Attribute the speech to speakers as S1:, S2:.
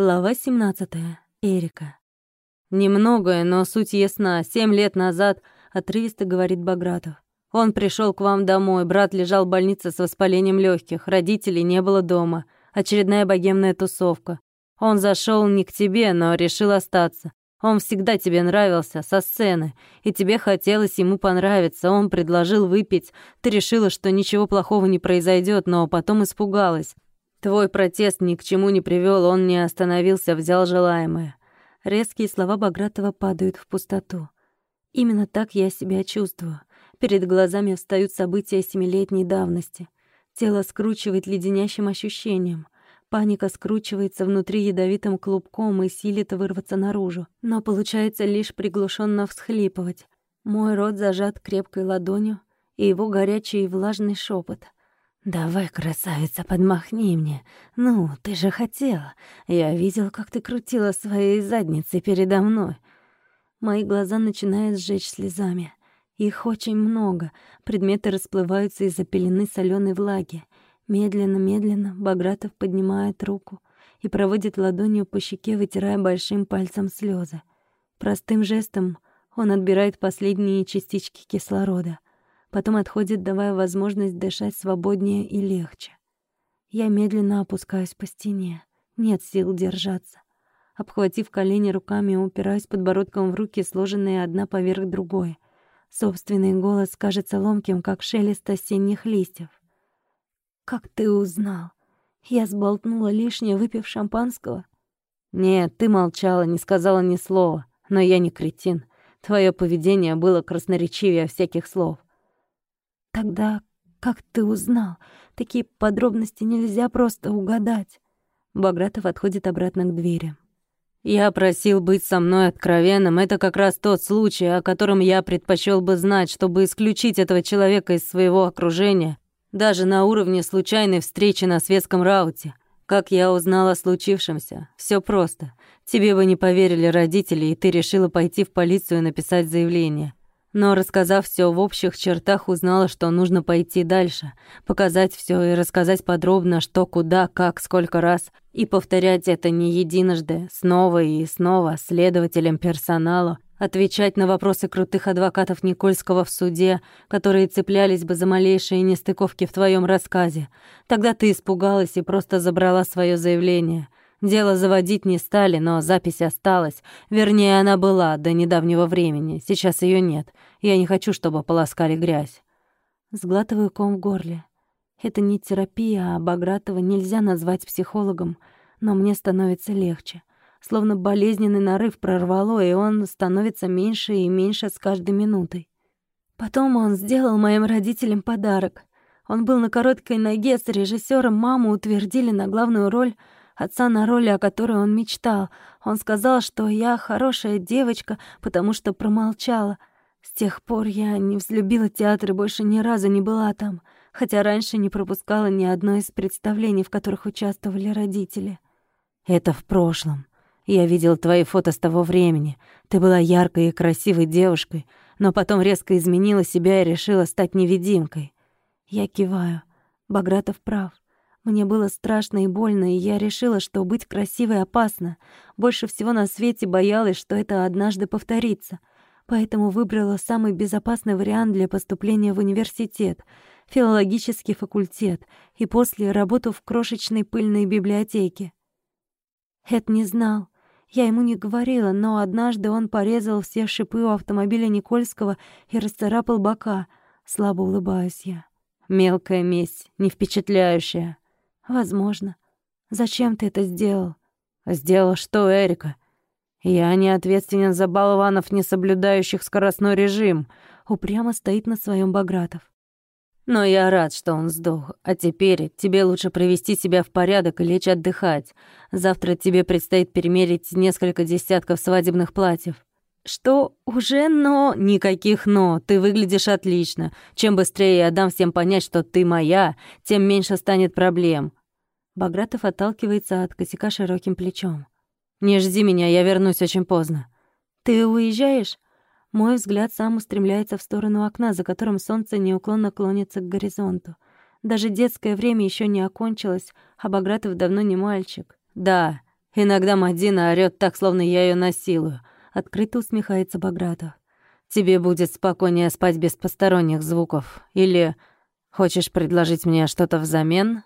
S1: Глава 17. Эрика. «Немногое, но суть ясна. Семь лет назад, — отрывисто говорит Багратов. Он пришел к вам домой, брат лежал в больнице с воспалением легких, родителей не было дома. Очередная богемная тусовка. Он зашел не к тебе, но решил остаться. Он всегда тебе нравился, со сцены, и тебе хотелось ему понравиться. Он предложил выпить. Ты решила, что ничего плохого не произойдет, но потом испугалась. Твой протест ни к чему не привел, он не остановился, взял желаемое. Резкие слова Багратова падают в пустоту. Именно так я себя чувствую. Перед глазами встают события семилетней давности. Тело скручивает леденящим ощущением. Паника скручивается внутри ядовитым клубком и силит вырваться наружу. Но получается лишь приглушенно всхлипывать. Мой рот зажат крепкой ладонью, и его горячий и влажный шепот — «Давай, красавица, подмахни мне. Ну, ты же хотела. Я видел, как ты крутила своей задницей передо мной». Мои глаза начинают сжечь слезами. Их очень много. Предметы расплываются из-за пелены солёной влаги. Медленно-медленно Багратов поднимает руку и проводит ладонью по щеке, вытирая большим пальцем слезы. Простым жестом он отбирает последние частички кислорода — потом отходит, давая возможность дышать свободнее и легче. Я медленно опускаюсь по стене. Нет сил держаться. Обхватив колени руками, упираюсь подбородком в руки, сложенные одна поверх другой. Собственный голос кажется ломким, как шелест осенних листьев. «Как ты узнал? Я сболтнула лишнее, выпив шампанского?» «Нет, ты молчала, не сказала ни слова. Но я не кретин. Твое поведение было красноречивее всяких слов. Тогда как ты узнал? Такие подробности нельзя просто угадать. Багратов отходит обратно к двери. Я просил быть со мной откровенным. Это как раз тот случай, о котором я предпочел бы знать, чтобы исключить этого человека из своего окружения, даже на уровне случайной встречи на светском рауте. Как я узнала о случившемся? Все просто. Тебе бы не поверили родители, и ты решила пойти в полицию и написать заявление. Но, рассказав все в общих чертах, узнала, что нужно пойти дальше, показать все и рассказать подробно, что, куда, как, сколько раз, и повторять это не единожды, снова и снова, следователям, персоналу, отвечать на вопросы крутых адвокатов Никольского в суде, которые цеплялись бы за малейшие нестыковки в твоем рассказе. Тогда ты испугалась и просто забрала свое заявление. Дело заводить не стали, но запись осталась. Вернее, она была до недавнего времени. Сейчас ее нет. Я не хочу, чтобы полоскали грязь. Сглатываю ком в горле. Это не терапия, а Багратова нельзя назвать психологом, но мне становится легче. Словно болезненный нарыв прорвало, и он становится меньше и меньше с каждой минутой. Потом он сделал моим родителям подарок. Он был на короткой ноге с режиссером, маму утвердили на главную роль — отца на роли, о которой он мечтал. Он сказал, что я хорошая девочка, потому что промолчала. С тех пор я не взлюбила театр и больше ни разу не была там, хотя раньше не пропускала ни одно из представлений, в которых участвовали родители. Это в прошлом. Я видел твои фото с того времени. Ты была яркой и красивой девушкой, но потом резко изменила себя и решила стать невидимкой. Я киваю. Багратов прав. Мне было страшно и больно, и я решила, что быть красивой опасно. Больше всего на свете боялась, что это однажды повторится. Поэтому выбрала самый безопасный вариант для поступления в университет — филологический факультет, и после работу в крошечной пыльной библиотеке. Эд не знал. Я ему не говорила, но однажды он порезал все шипы у автомобиля Никольского и расцарапал бока. Слабо улыбаюсь я. Мелкая месть, не впечатляющая. Возможно. Зачем ты это сделал? Сделал что, Эрика? Я не ответственен за болванов, не соблюдающих скоростной режим. Упрямо стоит на своем Багратов. Но я рад, что он сдох. А теперь тебе лучше привести себя в порядок и лечь отдыхать. Завтра тебе предстоит перемерить несколько десятков свадебных платьев. Что, уже но? Никаких но. Ты выглядишь отлично. Чем быстрее я дам всем понять, что ты моя, тем меньше станет проблем. Багратов отталкивается от косяка широким плечом. «Не жди меня, я вернусь очень поздно». «Ты уезжаешь?» Мой взгляд сам устремляется в сторону окна, за которым солнце неуклонно клонится к горизонту. Даже детское время еще не окончилось, а Багратов давно не мальчик. «Да, Иногда Мадина орёт так, словно я её насилую. Открыто усмехается Багратов. Тебе будет спокойнее спать без посторонних звуков. Или хочешь предложить мне что-то взамен?